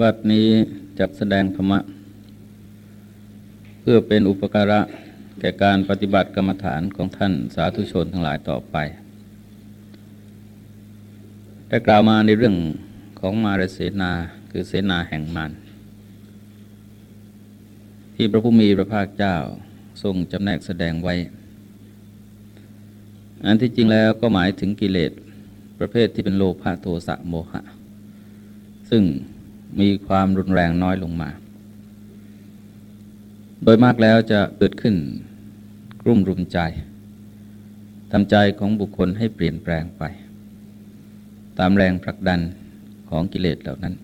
วัดนี้จักแสดงธรรมะ เพื่อเป็นอุปการะแก่การปฏิบัติกรรมฐานของท่านสาธุชนทั้งหลายต่อไป ได้กล่าวมาในเรื่องของมารเสนาคือเสนาแห่งมารที่พระผู้มีพระภาคเจ้าทรงจำแนกแสดงไว้ อันที่จริงแล้วก็หมายถึงกิเลสประเภทที่เป็นโลภะโทสะโมหะ ซึ่ง มีความรุนแรงน้อยลงมา โดยมากแล้วจะเกิดขึ้นกลุ่มรุมใจทำใจของบุคคลให้เปลี่ยนแปลงไป ตามแรงผลักดันของกิเลสเหล่านั้น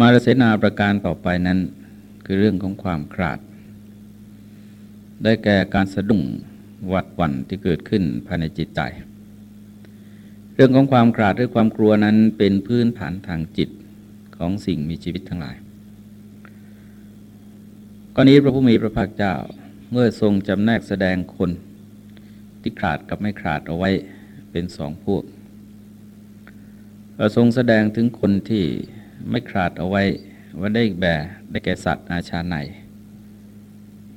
มารเสนาประการต่อไปนั้นคือเรื่องของความขาด ได้แก่การสะดุ้งหวัดหวั่นที่เกิดขึ้นภายในจิตใจ เรื่องของความขราดหรือความกลัวนั้นเป็นพื้นฐานทางจิตของสิ่งมีชีวิตทั้งหลายกรณีพระผู้มีพระภาคเจ้าเมื่อทรงจำแนกแสดงคนที่ขาดกับไม่ขาดเอาไว้เป็นสองพวกทรงแสดงถึงคนที่ไม่ขาดเอาไว้ว่าได้แบ่ได้แก่สัตว์อาชาใน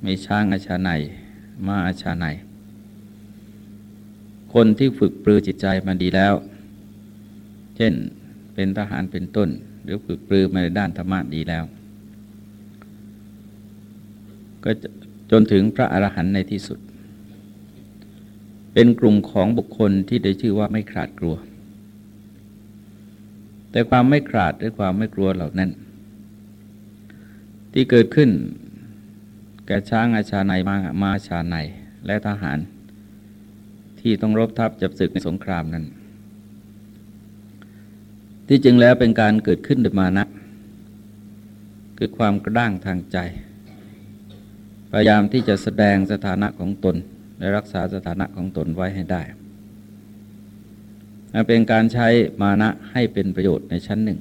มีช้างอาชาในม้าอาชาใน คนที่ฝึกปรือจิตใจมาดีแล้ว เช่นเป็นทหารเป็นต้น หรือฝึกปรือมาในด้านธรรมะดีแล้ว ก็จนถึงพระอรหันต์ในที่สุด เป็นกลุ่มของบุคคลที่ได้ชื่อว่าไม่ขาดกลัว แต่ความไม่ขาดหรือความไม่กลัวเหล่านั้น ที่เกิดขึ้นแก่ช้างอาชาในมามาชาในและทหาร ที่ต้องรบทับจับศึกในสงครามนั้น ที่จริงแล้วเป็นการเกิดขึ้นโดยมานะ คือความกระด้างทางใจ พยายามที่จะแสดงสถานะของตน และรักษาสถานะของตนไว้ให้ได้ เป็นการใช้มานะให้เป็นประโยชน์ในชั้นหนึ่ง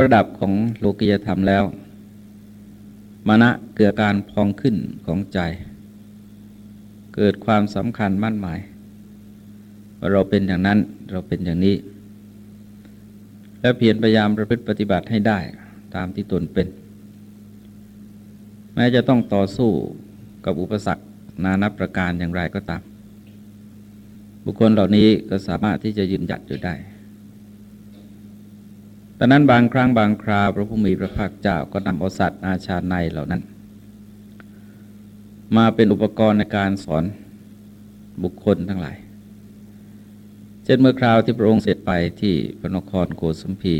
ระดับของโลกิยธรรมแล้ว มานะเกิดการพองขึ้นของใจ เกิดความสำคัญมั่นหมาย ว่าเราเป็นอย่างนั้นเราเป็นอย่างนี้ และเพียรพยายามประพฤติปฏิบัติให้ได้ตามที่ตนเป็น แม้จะต้องต่อสู้กับอุปสรรคนานับประการอย่างไรก็ตาม บุคคลเหล่านี้ก็สามารถที่จะยืนหยัดอยู่ได้ตอนนั้นบางครั้งบางคราวพระผู้มีพระภาคเจ้าก็นำอสัตว์อาชาในเหล่านั้น มาเป็นอุปกรณ์ในการสอนบุคคลทั้งหลาย เช่นเมื่อคราวที่พระองค์เสร็จไปที่พระนครโกสมพี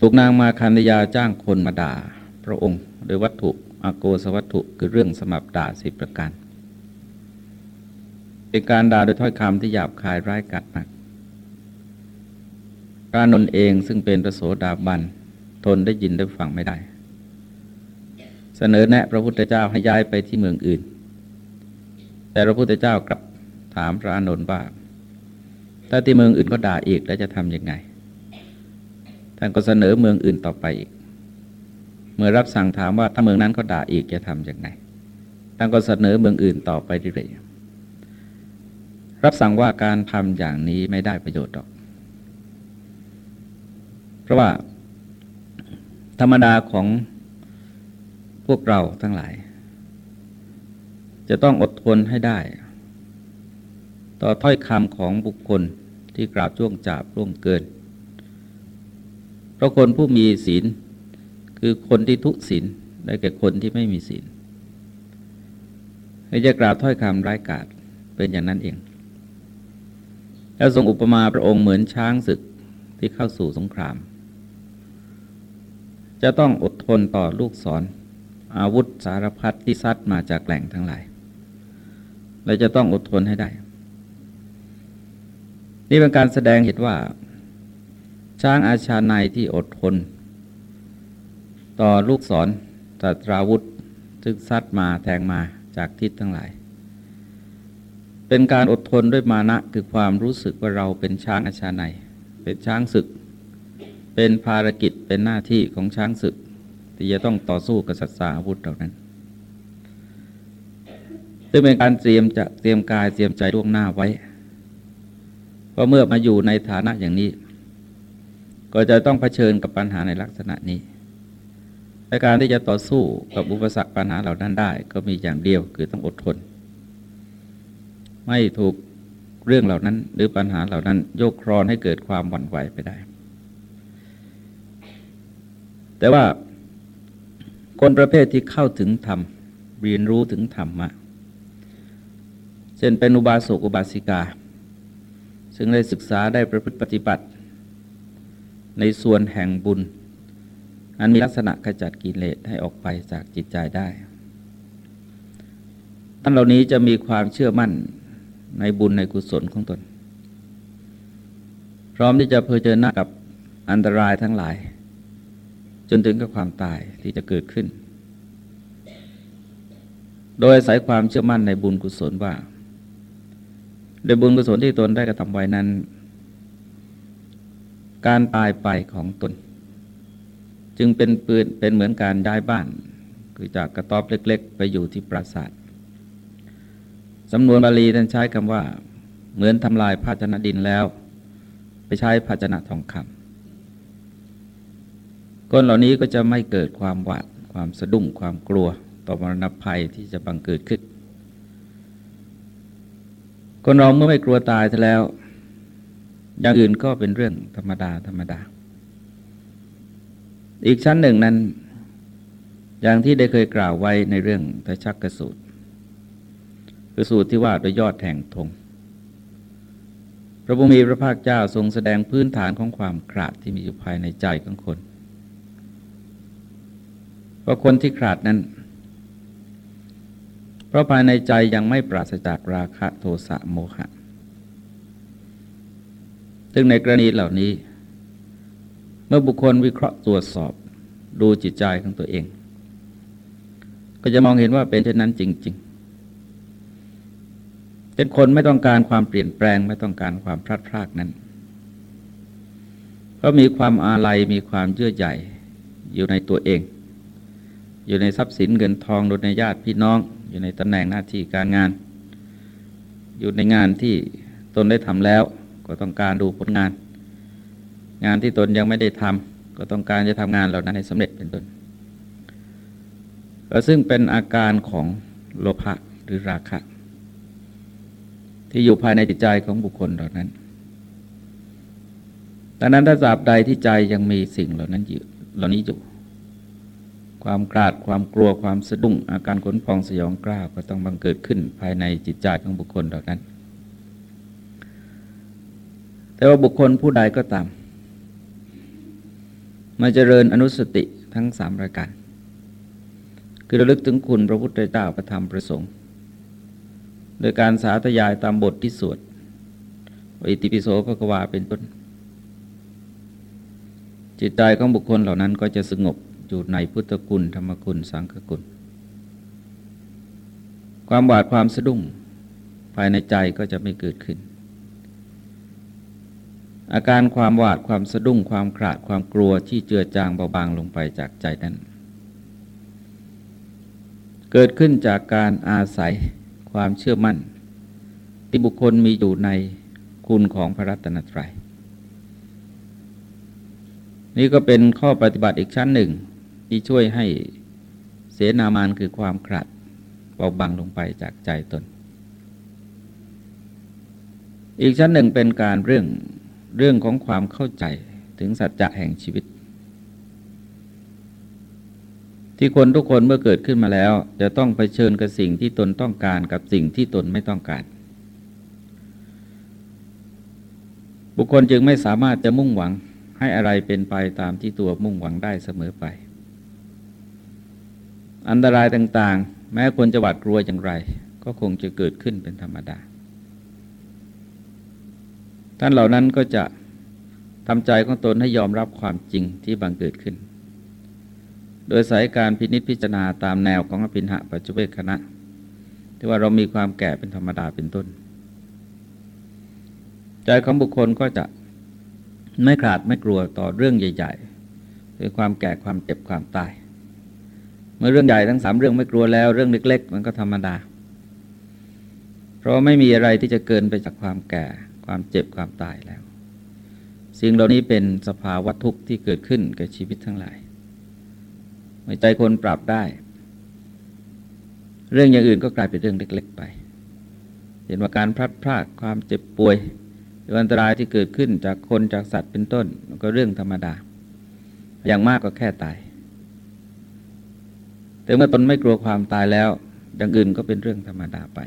ถูกนางมาคันยาจ้างคนมาด่าพระองค์โดยวัตถุอาโกสวัตถุคือเรื่องสมับด่าสิบประการ เป็นการด่าโดยถ้อยคำที่หยาบคายร้ายกัดมากพระนนเองซึ่งเป็นพระโสดาบันทนได้ยินได้ฟังไม่ได้ สนอแนะพระพุทธเจ้าให้ย้ายไปที่เมืองอื่น แต่พระพุทธเจ้ากลับถามพระอานนท์ว่าถ้าที่เมืองอื่นก็ด่าอีกแล้วจะทำยังไง ท่านก็เสนอเมืองอื่นต่อไปอีก เมื่อรับสั่งถามว่าถ้าเมืองนั้นก็ด่าอีกจะทำยังไง ท่านก็เสนอเมืองอื่นต่อไปเรื่อยๆรับสั่งว่าการทำอย่างนี้ไม่ได้ประโยชน์หรอก เพราะว่าธรรมดาของ วกเราทั้งหลาย จะต้องอดทนให้ได้ ต่อถ้อยคำของบุคคลที่กราบช่วงจาบร่วงเกิน เพราะคนผู้มีศีลคือคนที่ทุศีลได้แก่คนที่ไม่มีศีลจะกราบถ้อยคำร้ายกาจเป็นอย่างนั้นเอง แล้วทรงอุปมาพระองค์เหมือนช้างศึกที่เข้าสู่สงคราม จะต้องอดทนต่อลูกศร อาวุธสารพัดที่ซัดมาจากแหล่งทั้งหลายเราจะต้องอดทนให้ได้ นี่เป็นการแสดงเห็นว่า ช้างอาชาในที่อดทน ต่อลูกศรตตราวุธซึ่งซัดมาแทงมาจากทิศทั้งหลาย เป็นการอดทนด้วยมานะคือความรู้สึกว่าเราเป็นช้างอาชาในเป็นช้างศึก เป็นภารกิจเป็นหน้าที่ของช้างศึก ที่จะต้องต่อสู้กับสัตว์สาอาวุธเหล่านั้นซึ่งเป็นการเตรียมจะเตรียมกายเตรียมใจล่วงหน้าไว้พราะเมื่อมาอยู่ในฐานะอย่างนี้ ก็จะต้องเผชิญกับปัญหาในลักษณะนี้และการที่จะต่อสู้กับอุปสรรคปัญหาเหล่านั้นได้ ก็มีอย่างเดียวคือต้องอดทน ไม่ถูกเรื่องเหล่านั้น หรือปัญหาเหล่านั้น โยกครอนให้เกิดความหวั่นไหวไปได้ แต่ว่า คนประเภทที่เข้าถึงธรรม เรียนรู้ถึงธรรมะเช่นเป็นอุบาสกอุบาสิกา ซึ่งได้ศึกษาได้ประพฤติปฏิบัติ ในส่วนแห่งบุญ อันมีลักษณะขจัดกิเลสให้ออกไปจากจิตใจได้ท่านเหล่านี้จะมีความเชื่อมั่นในบุญในกุศลของตน พร้อมที่จะเผชิญหน้ากับอันตรายทั้งหลาย จนถึงกับความตายที่จะเกิดขึ้น โดยอาศัยความเชื่อมั่นในบุญกุศลว่าโดยบุญกุศลที่ตนได้กระทำไว้นั้น การตายไปของตน จึงเป็นปืนเป็นเหมือนการย้ายบ้าน คือจากกระต๊อบเล็ก ๆ ไปอยู่ที่ปราสาทสำนวนบาลีท่านใช้คำว่า เหมือนทำลายภาชนะดินแล้ว ไปใช้ภาชนะทองคำ คนเหล่านี้ก็จะไม่เกิดความหวาดความสะดุ้งความกลัวต่อมรณภัยที่จะบังเกิดขึ้น คนเราเมื่อไม่กลัวตายแล้ว อย่างอื่นก็เป็นเรื่องธรรมดาธรรมดา อีกชั้นหนึ่งนั้น อย่างที่ได้เคยกล่าวไว้ในเรื่องพระชักกสูตรคือสูตรที่ว่าโดยยอดแห่งธงพระบุมีพระภาคเจ้าทรงแสดงพื้นฐานของความขราดที่มีอยู่ภายในใจของคน เพราะคนที่ขาดนั้น เพราะภายในใจยังไม่ปราศจากราคะโทสะโมหะ ซึ่งในกรณีเหล่านี้ เมื่อบุคคลวิเคราะห์ตรวจสอบดูจิตใจของตัวเอง ก็จะมองเห็นว่าเป็นเช่นนั้นจริง ๆ เป็นคนไม่ต้องการความเปลี่ยนแปลงไม่ต้องการความพลาดพลาดนั้น เพราะมีความอาลัยมีความเยื่อใหญ่อยู่ในตัวเอง อยู่ในทรัพย์สินเงินทองโดยในญาติพี่น้อง อยู่ในตำแหน่งหน้าที่การงาน อยู่ในงานที่ตนได้ทำแล้ว ก็ต้องการดูผลงาน งานที่ตนยังไม่ได้ทำก็ต้องการจะทำงานเหล่านั้นให้สำเร็จเป็นต้นซึ่งเป็นอาการของโลภะหรือราคะ ที่อยู่ภายในจิตใจของบุคคลเหล่านั้นดังนั้นถ้าสาบใดที่ใจยังมีสิ่งเหล่านั้นอยู่เหล่านี้อยู่ ความกราดความกลัวความสะดุ้งอาการขนพองสยองกล้าวก็ต้องบังเกิดขึ้นภายในจิตใจของบุคคลเหล่านั้น แต่ว่าบุคคลผู้ใดก็ตาม มาเจริญอนุสติทั้งสามรายการคือระลึกถึงคุณพระพุทธเจ้าประธรรมประสงค์ โดยการสาธยายตามบทที่สวดอิติปิโสพระกวาเป็นต้นจิตใจของบุคคลเหล่านั้นก็จะสงบ อยู่ในพุทธคุณธรรมคุณสังฆคุณ ความหวาดความสะดุ้งภายในใจก็จะไม่เกิดขึ้น อาการความหวาดความสะดุ้งความขราดความกลัวที่เจือจางเบาบางลงไปจากใจนั้น เกิดขึ้นจากการอาศัยความเชื่อมั่น ที่บุคคลมีอยู่ในคุณของพระรัตนตรัยนี่ก็เป็นข้อปฏิบัติอีกชั้นหนึ่ง ที่ช่วยให้เสนามานคือความขราดเบาบางลงไปจากใจตน อีกชั้นหนึ่งเป็นการเรื่องเรื่องของความเข้าใจถึงสัจจะแห่งชีวิต ที่คนทุกคนเมื่อเกิดขึ้นมาแล้ว จะต้องไปเชิญกับสิ่งที่ตนต้องการกับสิ่งที่ตนไม่ต้องการ บุคคลจึงไม่สามารถจะมุ่งหวังให้อะไรเป็นไปตามที่ตัวมุ่งหวังได้เสมอไป อันตรายต่างๆ แม้คนจะหวาดกลัวอย่างไร ก็คงจะเกิดขึ้นเป็นธรรมดา ท่านเหล่านั้นก็จะทำใจของตนให้ยอมรับความจริงที่บังเกิดขึ้น โดยสายการพินิจพิจารณาตามแนวของอภินหะปัจจุเวกคณะ ที่ว่าเรามีความแก่เป็นธรรมดาเป็นต้น ใจของบุคคลก็จะไม่ขาดไม่กลัวต่อเรื่องใหญ่ๆคือความแก่ความเจ็บความตาย มื่อเรื่องใหญ่ทั้งสามเรื่องไม่กลัวแล้ว เรื่องเล็ก ๆ มันก็ธรรมดา เพราะไม่มีอะไรที่จะเกินไปจากความแก่ ความเจ็บความตายแล้ว สิ่งเหล่านี้เป็นสภาวะทุกข์ที่เกิดขึ้นกับชีวิตทั้งหลายเมื่อใจคนปรับได้ เรื่องอย่างอื่นก็กลายเป็นเรื่องเล็ก ๆ ไปเห็นว่าการพลัดพรากความเจ็บป่วยหรืออันตรายที่เกิดขึ้นจากคนจากสัตว์เป็นต้น ก็เรื่องธรรมดา อย่างมากก็แค่ตาย แต่เมื่อตนไม่กลัวความตายแล้วอย่างอื่นก็เป็นเรื่องธรรมดาไป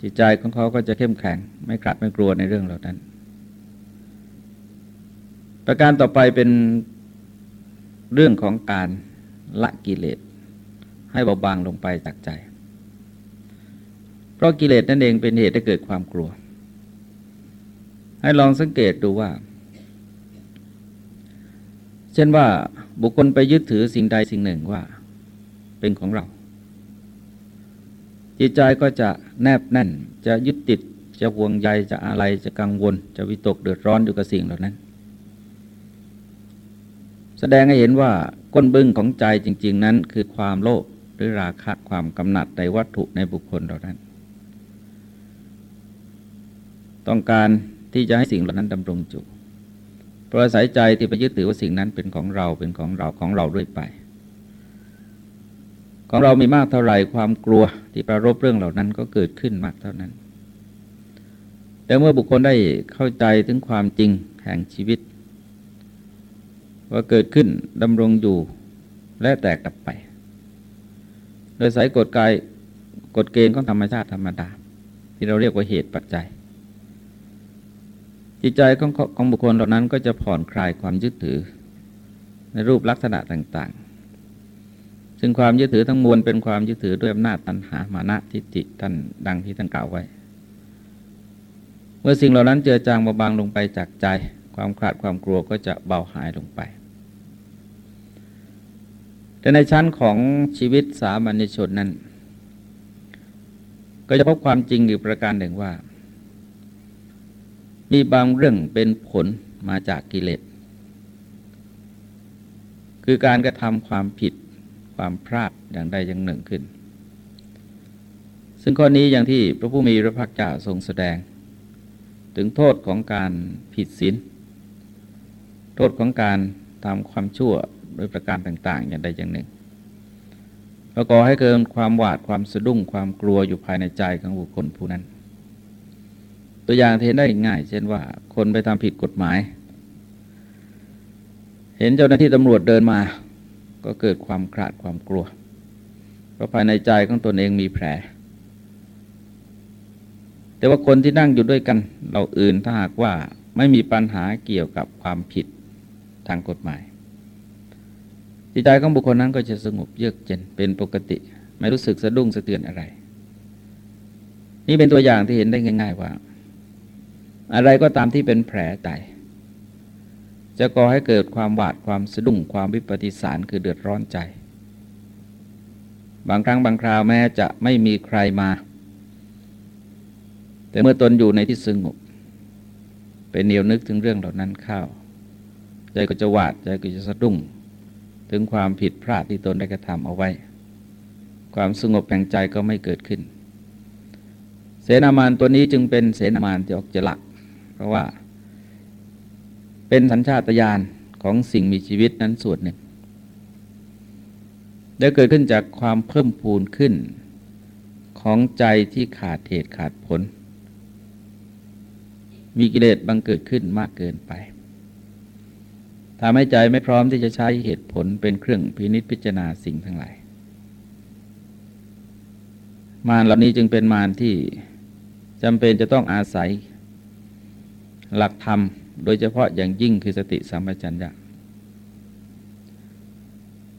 จิตใจของเขาก็จะเข้มแข็ง ไม่กลัดไม่กลัวในเรื่องเหล่านั้น ประการต่อไปเป็นเรื่องของการละกิเลส ให้เบาบางลงไปจากใจ เพราะกิเลสนั่นเองเป็นเหตุให้เกิดความกลัว ให้ลองสังเกตดูว่า เช่นว่า บุคคลไปยึดถือสิ่งใดสิ่งหนึ่งว่า เป็นของเรา จิตใจก็จะแนบแน่น จะยึดติด จะห่วงใย จะอะไร จะกังวล จะวิตกเดือดร้อนอยู่กับสิ่งเหล่านั้น แสดงให้เห็นว่าก้นบึ้งของใจจริง ๆ นั้น คือความโลภหรือราคะความกำหนัดในวัตถุในบุคคลเหล่านั้น ต้องการที่จะให้สิ่งเหล่านั้นดำรงอยู่ เพราะอาศัยใจที่ไปยึดถือว่าสิ่งนั้นเป็นของเราเป็นของเราของเราด้วยไป ของเรามีมากเท่าไหร่ความกลัวที่ประรบเรื่องเหล่านั้นก็เกิดขึ้นมากเท่านั้น แต่เมื่อบุคคลได้เข้าใจถึงความจริงแห่งชีวิต ว่าเกิดขึ้นดำรงอยู่และแตกดับไป โดยสายกฎกายกฎเกณฑ์ของธรรมชาติธรรมดา ที่เราเรียกว่าเหตุปัจจัย จิตใจของของบุคคลเหล่านั้นก็จะผ่อนคลายความยึดถือ ในรูปลักษณะต่างๆ ซึ่งความยึดถือทั้งมวลเป็นความยึดถือด้วยอำนาจตัณหามานะทิฏฐิท่านดังที่ท่านกล่าวไว้ เมื่อสิ่งเหล่านั้นเจือจางเบาบางลงไปจากใจ ความขาดความกลัวก็จะเบาหายลงไปแต่ในชั้นของชีวิตสามัญชนนั้น ก็จะพบความจริงอยู่ประการหนึ่งว่า มีบางเรื่องเป็นผลมาจากกิเลส คือการกระทำความผิดความพลาดอย่างใดอย่างหนึ่งขึ้น ซึ่งข้อนี้อย่างที่พระผู้มีพระภาคเจ้าทรงแสดง ถึงโทษของการผิดศีล โทษของการทำความชั่วโดยประการต่าง ๆ อย่างใดอย่างหนึ่งแล้วก็ให้เกิดความหวาดความสะดุ้งความกลัวอยู่ภายในใจของบุคคลผู้นั้น ตัวอย่างที่เห็นได้ง่าย เช่นว่าคนไปทำผิดกฎหมาย เห็นเจ้าหน้าที่ตำรวจเดินมา ก็เกิดความขาดความกลัว เพราะภายในใจของตนเองมีแผล แต่ว่าคนที่นั่งอยู่ด้วยกัน เราอื่นถ้าหากว่าไม่มีปัญหาเกี่ยวกับความผิดทางกฎหมายจิตใจของบุคคลนั้นก็จะสงบเยือกเย็นเป็นปกติ ไม่รู้สึกสะดุ้งสะเทือนอะไร นี่เป็นตัวอย่างที่เห็นได้ง่าย ๆ ว่า อะไรก็ตามที่เป็นแผลใจจะก่อให้เกิดความหวาดความสะดุ้งความวิปฏิสารคือเดือดร้อนใจ บางครั้งบางคราวแม้จะไม่มีใครมา แต่เมื่อตนอยู่ในที่สงบเป็นเนียวนึกถึงเรื่องเหล่านั้นเข้า ใจก็จะหวาดใจก็จะสะดุ้ง ถึงความผิดพลาดที่ตนได้กระทำเอาไว้ ความสงบแห่งใจก็ไม่เกิดขึ้น เสนามานตัวนี้จึงเป็นเสนามานที่ออกจะหลัก ราะว่า เป็นสัญชาตญาณของสิ่งมีชีวิตนั้นส่วนหนึ่งได้เกิดขึ้นจากความเพิ่มพูนขึ้นของใจที่ขาดเหตุขาดผล มีกิเลสบังเกิดขึ้นมากเกินไปทำให้ใจไม่พร้อมที่จะใช้เหตุผลเป็นเครื่องพินิจพิจารณาสิ่งทั้งหลาย มารเหล่านี้จึงเป็นมารที่จำเป็นจะต้องอาศัย หลักธรรม โดยเฉพาะอย่างยิ่งคือสติสัมปชัญญะ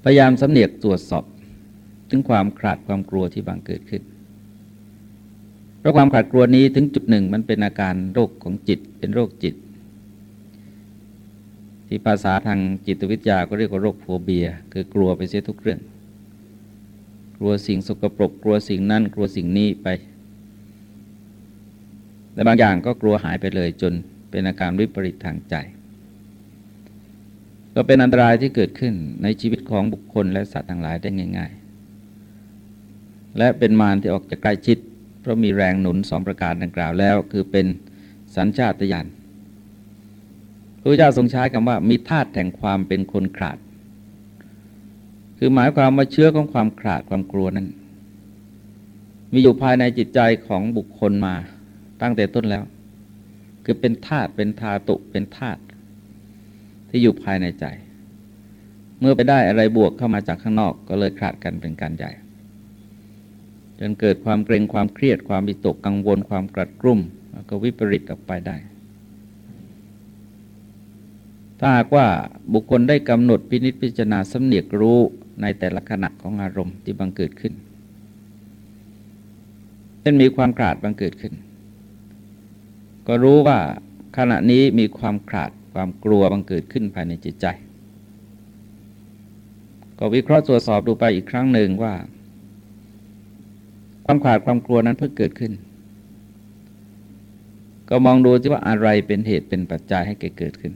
พยายามสำเนียกตรวจสอบ ถึงความขาดความกลัวที่บังเกิดขึ้น เพราะความขาดกลัวนี้ถึงจุดหนึ่งมันเป็นอาการโรคของจิตเป็นโรคจิต ที่ภาษาทางจิตวิทยาก็เรียกว่าโรคโฟเบีย คือกลัวไปเสียทุกเรื่อง กลัวสิ่งสกปรก กลัวสิ่งนั้นกลัวสิ่งนี้ไปแต่บางอย่างก็กลัวหายไปเลยจน เป็นอาการวิปริตทางใจ ก็เป็นอันตรายที่เกิดขึ้นในชีวิตของบุคคลและสัตว์ทั้งหลายได้ง่าย ๆ และเป็นมารที่ออกจากใกล้ชิด เพราะมีแรงหนุนสองประการดังกล่าวแล้ว คือเป็นสัญชาตญาณพระเจ้าทรงใช้คำว่ามีธาตุแห่งความเป็นคนขาด คือหมายความว่าเชื้อของความขาดความกลัวนั้น มีอยู่ภายในจิตใจของบุคคลมาตั้งแต่ต้นแล้ว คือเป็นธาตุเป็นธาตุเป็นธาตุที่อยู่ภายในใจ เมื่อไปได้อะไรบวกเข้ามาจากข้างนอกก็เลยขาดกันเป็นการใหญ่จนเกิดความเกรงความเครียดความวิตกกังวลความกรัดกรุ่มแล้วก็วิปริตออกไปได้ ถ้าหากว่าบุคคลได้กำหนดพินิจพิจารณาสำเนียกรู้ในแต่ละขณะของอารมณ์ที่บังเกิดขึ้นเช่นมีความขาดบังเกิดขึ้น ก็รู้ว่าขณะนี้มีความขาดความกลัวบังเกิดขึ้นภายในจิตใจ ก็วิเคราะห์ตรวจสอบดูไปอีกครั้งหนึ่งว่า ความขาดความกลัวนั้นเพิ่งเกิดขึ้น ก็มองดูที่ว่าอะไรเป็นเหตุเป็นปัจจัยให้เกิดขึ้น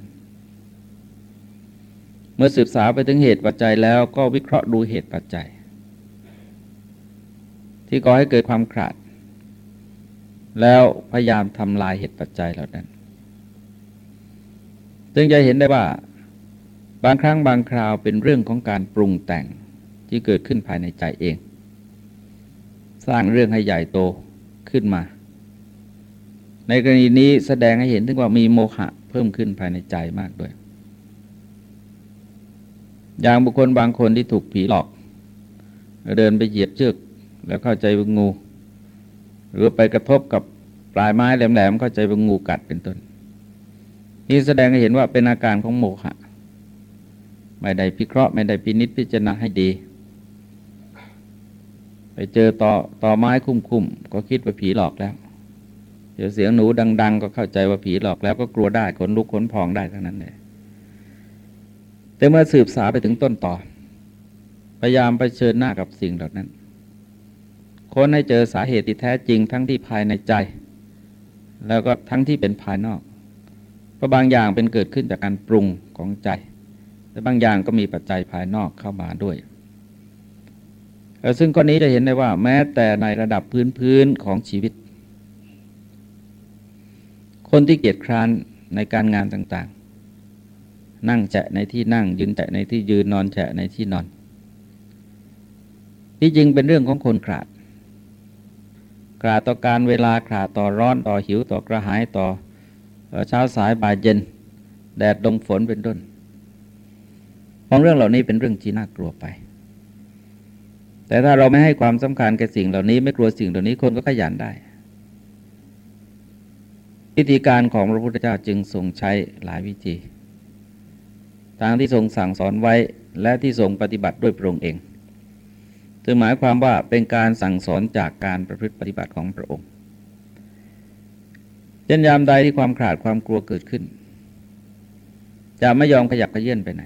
เมื่อศึกษาไปถึงเหตุปัจจัยแล้วก็วิเคราะห์ดูเหตุปัจจัย ที่ก่อให้เกิดความขาด แล้วพยายามทำลายเหตุปัจจัยเหล่านั้นจึงจะเห็นได้ว่า บางครั้งบางคราวเป็นเรื่องของการปรุงแต่งที่เกิดขึ้นภายในใจเอง สร้างเรื่องให้ใหญ่โตขึ้นมา ในกรณีนี้แสดงให้เห็นถึงว่ามีโมหะเพิ่มขึ้นภายในใจมากด้วย อย่างบุคคลบางคนที่ถูกผีหลอก เดินไปเหยียบเชือกแล้วเข้าใจว่างู หรือไปกระทบกับปลายไม้แหลมๆเข้าใจว่างูกัดเป็นต้น นี่แสดงให้เห็นว่าเป็นอาการของโมหะไม่ได้พิเคราะห์ไม่ได้พินิจพิจารณาให้ดี ไปเจอต่อต่อไม้คุ้มๆก็คิดว่าผีหลอกแล้วเจอเสียงหนูดัง ๆ ก็เข้าใจว่าผีหลอกแล้วก็กลัวได้ขนลุกขนพองได้ทั้งนั้นเลยแต่เมื่อสืบสาไปถึงต้นต่อ พยายามไปเชิญหน้ากับสิ่งเหล่านั้น คนให้เจอสาเหตุที่แท้จริงทั้งที่ภายในใจ แล้วก็ทั้งที่เป็นภายนอก เพราะบางอย่างเป็นเกิดขึ้นจากการปรุงของใจแต่บางอย่างก็มีปัจจัยภายนอกเข้ามาด้วย ซึ่งข้อนี้จะเห็นได้ว่าแม้แต่ในระดับพื้นพื้นของชีวิต คนที่เกียจคร้านในการงานต่างๆ นั่งแฉะในที่นั่งยืนแฉะในที่ยืนนอนแฉะในที่นอนที่จริงเป็นเรื่องของคนขาด ขาต่อการเวลาขาต่อร้อนต่อหิวต่อกระหายต่อเช้าสายบ่ายเย็น แดดลมฝนเป็นต้นมองเรื่องเหล่านี้เป็นเรื่องที่น่ากลัวไป แต่ถ้าเราไม่ให้ความสำคัญกับสิ่งเหล่านี้ไม่กลัวสิ่งเหล่านี้คนก็ขยันได้วิธีการของพระพุทธเจ้าจึงทรงใช้หลายวิธีทางที่ทรงสั่งสอนไว้และที่ทรงปฏิบัติด้วยพระองค์เอง จึงหมายความว่าเป็นการสั่งสอนจากการประพฤติปฏิบัติของพระองค์ยันยามใดที่ความขาดความกลัวเกิดขึ้น จะไม่ยอมขยับขยื่นไปไหน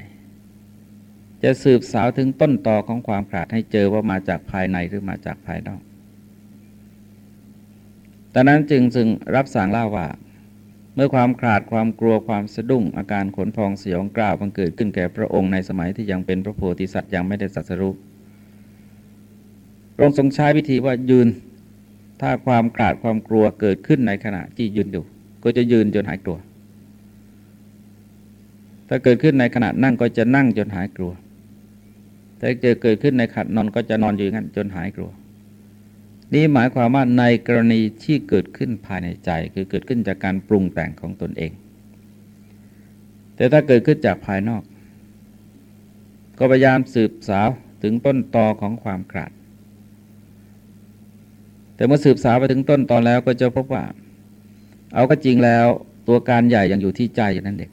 จะสืบสาวถึงต้นตอของความขาดให้เจอว่ามาจากภายในหรือมาจากภายนอกตอนนั้นจึงจึงรับสั่งเล่าว่า เมื่อความขาดความกลัวความสะดุ้งอาการขนพองเสียงกล้าวบังเกิดขึ้นแก่พระองค์ในสมัยที่ยังเป็นพระโพธิสัตว์ยังไม่ได้สัสรุป พระองค์ทรงใช้วิธีว่ายืน ถ้าความกราดความกลัวเกิดขึ้นในขณะที่ยืนอยู่ ก็จะยืนจนหายกลัว ถ้าเกิดขึ้นในขณะนั่งก็จะนั่งจนหายกลัว ถ้าเจอเกิดขึ้นในขณะนอนก็จะนอนอยู่งั้นจนหายกลัว นี่หมายความว่าในกรณีที่เกิดขึ้นภายในใจ คือเกิดขึ้นจากการปรุงแต่งของตนเอง แต่ถ้าเกิดขึ้นจากภายนอก ก็พยายามสืบสาวถึงต้นตอของความกราด แต่เมื่อสืบสาวไปถึงต้นตอนแล้วก็จะพบว่า เอาก็จริงแล้วตัวการใหญ่ยังอยู่ที่ใจอย่างนั้นเด็ก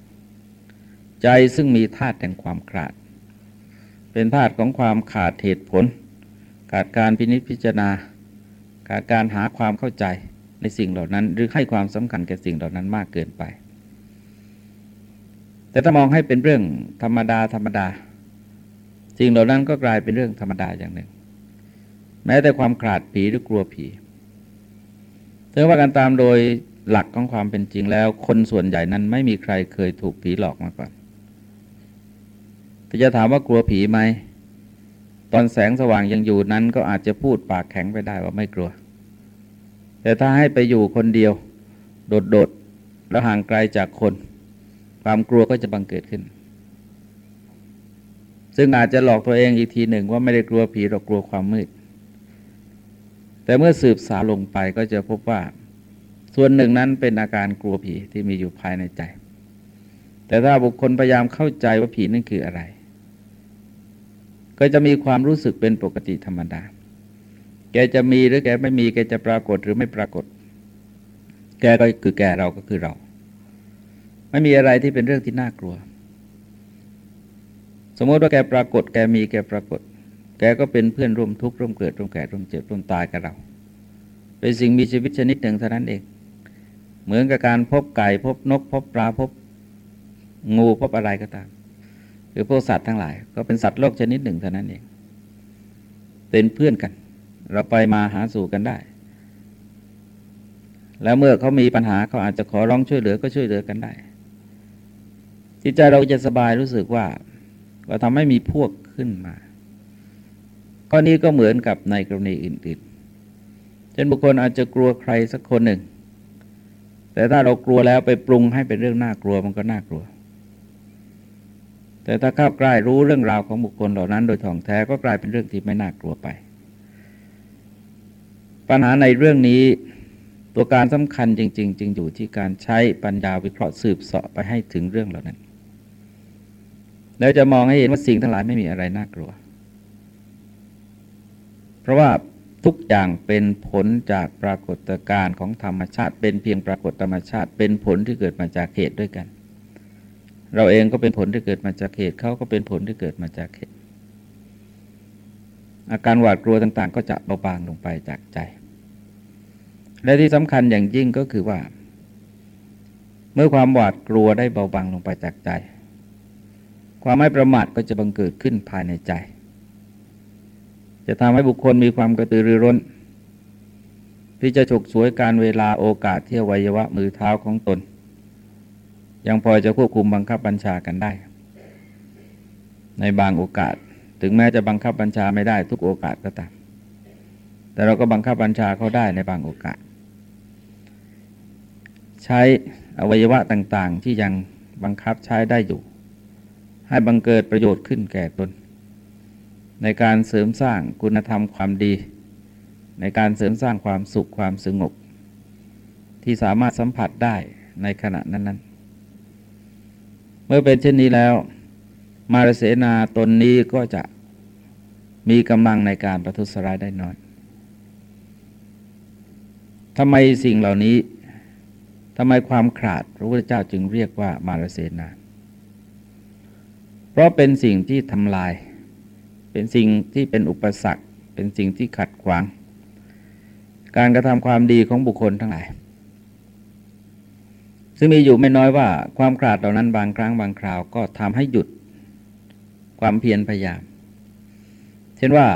ใจซึ่งมีธาตุแห่งความขาด เป็นธาตุของความขาดเหตุผล ขาดการพินิจพิจารณา ขาดการหาความเข้าใจในสิ่งเหล่านั้น หรือให้ความสำคัญแก่สิ่งเหล่านั้นมากเกินไป แต่ถ้ามองให้เป็นเรื่องธรรมดาธรรมดา สิ่งเหล่านั้นก็กลายเป็นเรื่องธรรมดาอย่างหนึ่ง แม้แต่ความขาดผีหรือกลัวผีเธอว่ากันตามโดยหลักของความเป็นจริงแล้ว คนส่วนใหญ่นั้นไม่มีใครเคยถูกผีหลอกมาก่อนแต่จะถามว่ากลัวผีไหม ตอนแสงสว่างยังอยู่นั้นก็อาจจะพูดปากแข็งไปได้ว่าไม่กลัว แต่ถ้าให้ไปอยู่คนเดียว โดดแล้วห่างไกลจากคน ความกลัวก็จะบังเกิดขึ้น ซึ่งอาจจะหลอกตัวเองอีกทีหนึ่งว่าไม่ได้กลัวผีเรากลัวความมืด แต่เมื่อสืบสาลงไปก็จะพบว่า ส่วนหนึ่งนั้นเป็นอาการกลัวผีที่มีอยู่ภายในใจ แต่ถ้าบุคคลพยายามเข้าใจว่าผีนั่นคืออะไร ก็จะมีความรู้สึกเป็นปกติธรรมดา แกจะมีหรือแกไม่มีแกจะปรากฏหรือไม่ปรากฏ แกก็คือแกเราก็คือเรา ไม่มีอะไรที่เป็นเรื่องที่น่ากลัว สมมติว่าแกปรากฏ แกมีแกปรากฏ แกก็เป็นเพื่อนร่วมทุกข์ร่วมเกิดร่วมแก่ร่วมเจ็บร่วมตายกับเรา เป็นสิ่งมีชีวิตชนิดหนึ่งเท่านั้นเอง เหมือนกับการพบไก่พบนก พบปลาพบงูพบอะไรก็ตาม หรือพวกสัตว์ทั้งหลาย ก็เป็นสัตว์โลกชนิดหนึ่งเท่านั้นเอง เป็นเพื่อนกัน เราไปมาหาสู่กันได้ แล้วเมื่อเขามีปัญหาเขาอาจจะขอร้องช่วยเหลือก็ช่วยเหลือกันได้จิตใจเราจะสบายรู้สึกว่า ว่าทำให้มีพวกขึ้นมา ข้อนี้ก็เหมือนกับในกรณีอื่นๆเช่นบุคคลอาจจะกลัวใครสักคนหนึ่ง แต่ถ้าเรากลัวแล้วไปปรุงให้เป็นเรื่องน่ากลัวมันก็น่ากลัว แต่ถ้าเข้าใกล้รู้เรื่องราวของบุคคลเหล่านั้น โดยท่องแท้ก็กลายเป็นเรื่องที่ไม่น่ากลัวไป ปัญหาในเรื่องนี้ตัวการสำคัญจริง ๆ จึงอยู่ที่การใช้ปัญญาวิเคราะห์สืบเสาะไปให้ถึงเรื่องเหล่านั้น แล้วจะมองให้เห็นว่าสิ่งทั้งหลายไม่มีอะไรน่ากลัว เพราะว่าทุกอย่างเป็นผลจากปรากฏการณ์ของธรรมชาติ เป็นเพียงปรากฏธรรมชาติ เป็นผลที่เกิดมาจากเหตุด้วยกัน เราเองก็เป็นผลที่เกิดมาจากเหตุเขาก็เป็นผลที่เกิดมาจากเหตุ อาการหวาดกลัวต่างๆ ก็จะเบาบางลงไปจากใจ และที่สำคัญอย่างยิ่งก็คือว่า เมื่อความหวาดกลัวได้เบาบางลงไปจากใจ ความไม่ประมาทก็จะบังเกิดขึ้นภายในใจ จะทำให้บุคคลมีความกระตือรือร้นที่จะฉกสวยการเวลาโอกาสเที่ยววัยวะมือเท้าของตน ยังพอจะควบคุมบังคับบัญชากันได้ ในบางโอกาสถึงแม้จะบังคับบัญชาไม่ได้ทุกโอกาสก็ตาม แต่เราก็บังคับบัญชาเขาได้ในบางโอกาส ใช้อวัยวะต่างๆ ที่ยังบังคับใช้ได้อยู่ ให้บังเกิดประโยชน์ขึ้นแก่ตน ในการเสริมสร้างคุณธรรมความดี ในการเสริมสร้างความสุขความสงบที่สามารถสัมผัสได้ในขณะนั้น ๆ เมื่อเป็นเช่นนี้แล้ว มารเสนาตนนี้ก็จะมีกำลังในการประทุษร้ายได้น้อยทำไมสิ่งเหล่านี้ทำไมความขาดพระพุทธเจ้าจึงเรียกว่ามารเสนา เพราะเป็นสิ่งที่ทำลาย เป็นสิ่งที่เป็นอุปสรรค เป็นสิ่งที่ขัดขวาง การกระทำความดีของบุคคลทั้งหลาย ซึ่งมีอยู่ไม่น้อยว่าความขาดเหล่านั้นบางครั้งบางคราวก็ทำให้หยุดความเพียรพยายาม เช่นว่า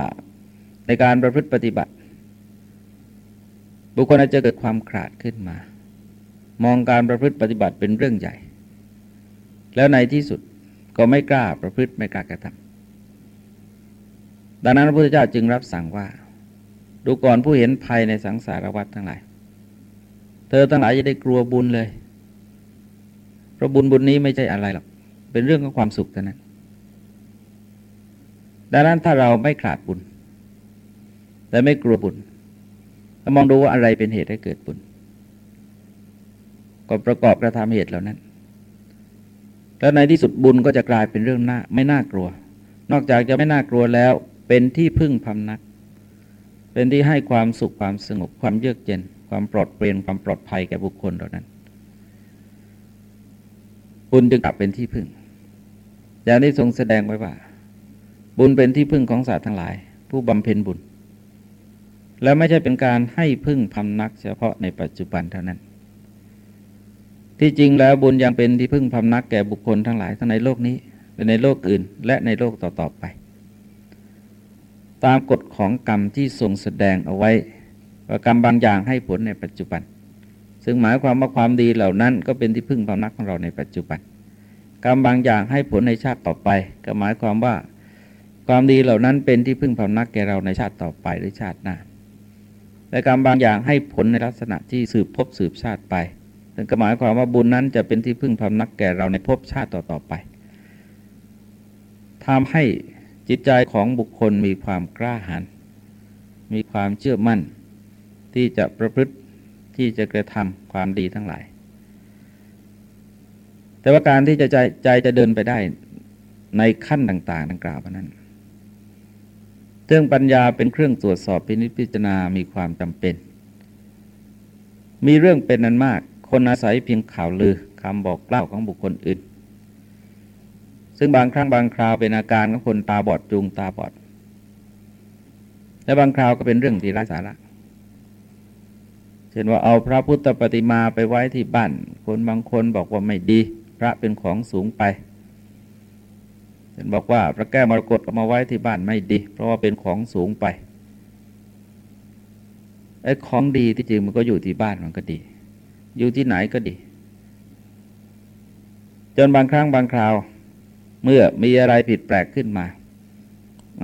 ในการประพฤติปฏิบัติ บุคคลอาจจะเกิดความขาดขึ้นมา มองการประพฤติปฏิบัติเป็นเรื่องใหญ่ แล้วในที่สุดก็ไม่กล้าประพฤติไม่กล้ากระทำ ดังนั้นพระพุทธเจ้าจึงรับสั่งว่า ดูก่อนผู้เห็นภัยในสังสารวัฏทั้งหลาย เธอทั้งหลายจะได้กลัวบุญเลย เพราะบุญบุญนี้ไม่ใช่อะไรหรอก เป็นเรื่องของความสุขเท่านั้น ดังนั้นถ้าเราไม่ขาดบุญแต่ไม่กลัวบุญมองดูว่าอะไรเป็นเหตุให้เกิดบุญ ก็ประกอบกระทำเหตุเหล่านั้น แล้วในที่สุดบุญก็จะกลายเป็นเรื่องน่าไม่น่ากลัว นอกจากจะไม่น่ากลัวแล้ว เป็นที่พึ่งพำนัก เป็นที่ให้ความสุขความสงบความเยือกเย็น ความปลอดเปลี่ยนความปลอดภัยแก่บุคคลเหล่านั้น บุญจึงกลับเป็นที่พึ่ง อย่างที่ทรงแสดงไว้ว่า บุญเป็นที่พึ่งของสัตว์ทั้งหลาย ผู้บำเพ็ญบุญ และไม่ใช่เป็นการให้พึ่งพำนัก เฉพาะในปัจจุบันเท่านั้น ที่จริงแล้วบุญยังเป็นที่พึ่งพำนักแก่บุคคลทั้งหลายทั้งในโลกนี้และในโลกอื่น และในโลกต่อๆไป ตามกฎของกรรมที่ทรงแสดงเอาไว้ว่ากรรมบางอย่างให้ผลในปัจจุบัน ซึ่งหมายความว่าความดีเหล่านั้น ก็เป็นที่พึ่งพำนักของเราในปัจจุบัน กรรมบางอย่างให้ผลในชาติต่อไป ก็หมายความว่าความดีเหล่านั้นเป็นที่พึ่งพำนักแก่เราในชาติต่อไปหรือชาติหน้าและกรรมบางอย่างให้ผลในลักษณะที่สืบพบสืบชาติไปถึงก็หมายความว่าบุญนั้นจะเป็นที่พึ่งพำนักแก่เราในภพชาติต่อๆไปทำให้ จิตใจของบุคคลมีความกล้าหาญมีความเชื่อมั่น ที่จะประพฤติที่จะกระทำความดีทั้งหลาย แต่ว่าการที่จะใจใจจะเดินไปได้ในขั้นต่าง ๆ ดังกล่าวนั้นเรื่องปัญญาเป็นเครื่องตรวจสอบพินิจพิจารณามีความจำเป็น มีเรื่องเป็นนั้นมาก คนอาศัยเพียงข่าวลือคำบอกเล่าของบุคคลอื่น ซึ่งบางครั้งบางคราวเป็นอาการของคนตาบอดจูงตาบอด และบางคราวก็เป็นเรื่องที่ไร้สาระเช่นว่าเอาพระพุทธปฏิมาไปไว้ที่บ้าน คนบางคนบอกว่าไม่ดี พระเป็นของสูงไปเห็นบอกว่าพระแก้วมรกตเอามาไว้ที่บ้านไม่ดี เพราะว่าเป็นของสูงไปไอ้ของดีที่จริงมันก็อยู่ที่บ้านมันก็ดี อยู่ที่ไหนก็ดี จนบางครั้งบางคราว เมื่อมีอะไรผิดแปลกขึ้นมา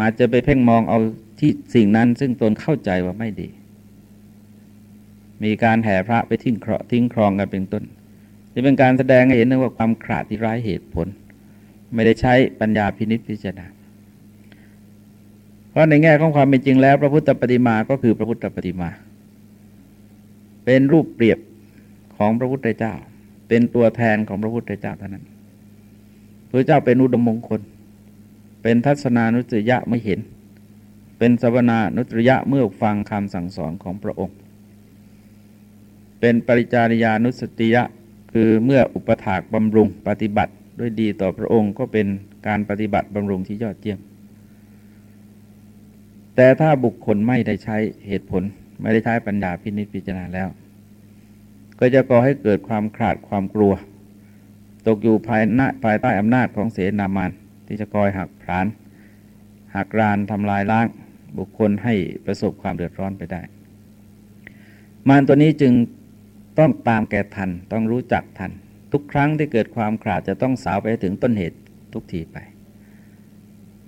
อาจจะไปเพ่งมองเอาที่สิ่งนั้นซึ่งตนเข้าใจว่าไม่ดี มีการแห่พระไปทิ้งเคราะห์ทิ้งครองกันเป็นต้นจะเป็นการแสดงให้เห็นว่าความขาดที่ร้ายเหตุผล ไม่ได้ใช้ปัญญาพินิจพิจารณาเพราะในแง่ของความเป็นจริงแล้ว พระพุทธปฏิมาก็คือพระพุทธปฏิมา เป็นรูปเปรียบของพระพุทธเจ้า เป็นตัวแทนของพระพุทธเจ้าเท่านั้น พระเจ้าเป็นอุดมมงคล เป็นทัศนานุสยะไม่เห็น เป็นสวนานุตรยะเมื่อฟังคำสั่งสอนของพระองค์ เป็นปริจาริยานุสติยะคือเมื่ออุปถากบำรุงปฏิบัติด้วยดีต่อพระองค์ก็เป็นการปฏิบัติบำรุงที่ยอดเยี่ยม แต่ถ้าบุคคลไม่ได้ใช้เหตุผล ไม่ได้ใช้ปัญญาพินิจพิจารณาแล้ว ก็จะก่อให้เกิดความขาดความกลัว ตกอยู่ภายหน้าภายใต้อำนาจของเสนามานที่จะคอยหักผานหักรานทำลายล้าง บุคคลให้ประสบความเดือดร้อนไปได้ มารตัวนี้จึงต้องตามแก่ทันต้องรู้จักทัน ทุกครั้งที่เกิดความขาดจะต้องสาวไปถึงต้นเหตุทุกทีไป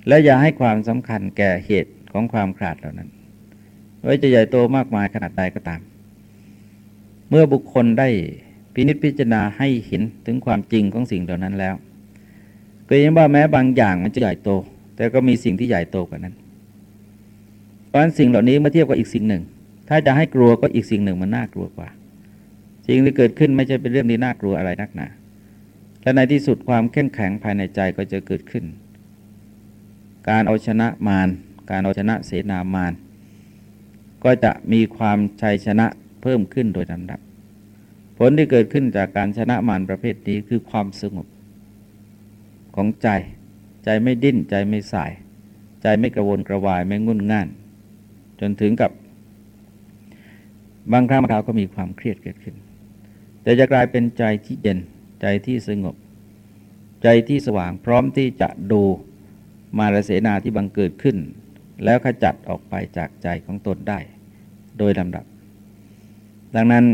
และอย่าให้ความสำคัญแก่เหตุของความขาดเหล่านั้น ไว้จะใหญ่โตมากมายขนาดใดก็ตาม เมื่อบุคคลได้ พินิจพิจารณาให้เห็นถึงความจริงของสิ่งเหล่านั้นแล้วก็ยังว่าแม้บางอย่างมันจะใหญ่โต แต่ก็มีสิ่งที่ใหญ่โตกว่านั้น เพราะฉะนั้นสิ่งเหล่านี้เมื่อเทียบกับอีกสิ่งหนึ่ง ถ้าจะให้กลัวก็อีกสิ่งหนึ่งมันน่ากลัวกว่าสิ่งที่เกิดขึ้นไม่ใช่เป็นเรื่องที่น่ากลัวอะไรนักหนาและในที่สุดความเข้มแข็งภายในใจก็จะเกิดขึ้น การเอาชนะมาร การเอาชนะเสนามาร ก็จะมีความชัยชนะเพิ่มขึ้นโดยลำดับ ผลที่เกิดขึ้นจากการชนะมารประเภทนี้คือความสงบของใจ ใจไม่ดิ้นใจไม่สาย ใจไม่กระวนกระวายไม่งุ่นง่าน จนถึงกับบางครั้งบางคราวก็มีความเครียดเกิดขึ้น แต่จะกลายเป็นใจที่เย็นใจที่สงบ ใจที่สว่างพร้อมที่จะดูมารเสนาที่บังเกิดขึ้น แล้วขจัดออกไปจากใจของตนได้ โดยลำดับ ดังนั้น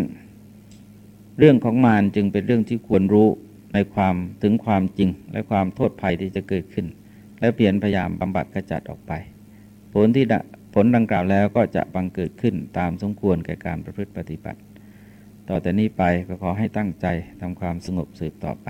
เรื่องของมารจึงเป็นเรื่องที่ควรรู้ในความถึงความจริงและความโทษภัยที่จะเกิดขึ้น และเปลี่ยนพยายามบำบัดกระจัดออกไป ผลที่ผลดังกล่าวแล้วก็จะบังเกิดขึ้นตามสมควรแก่การประพฤติปฏิบัติ ต่อแต่นี้ไปก็ขอให้ตั้งใจทำความสงบสืบต่อไป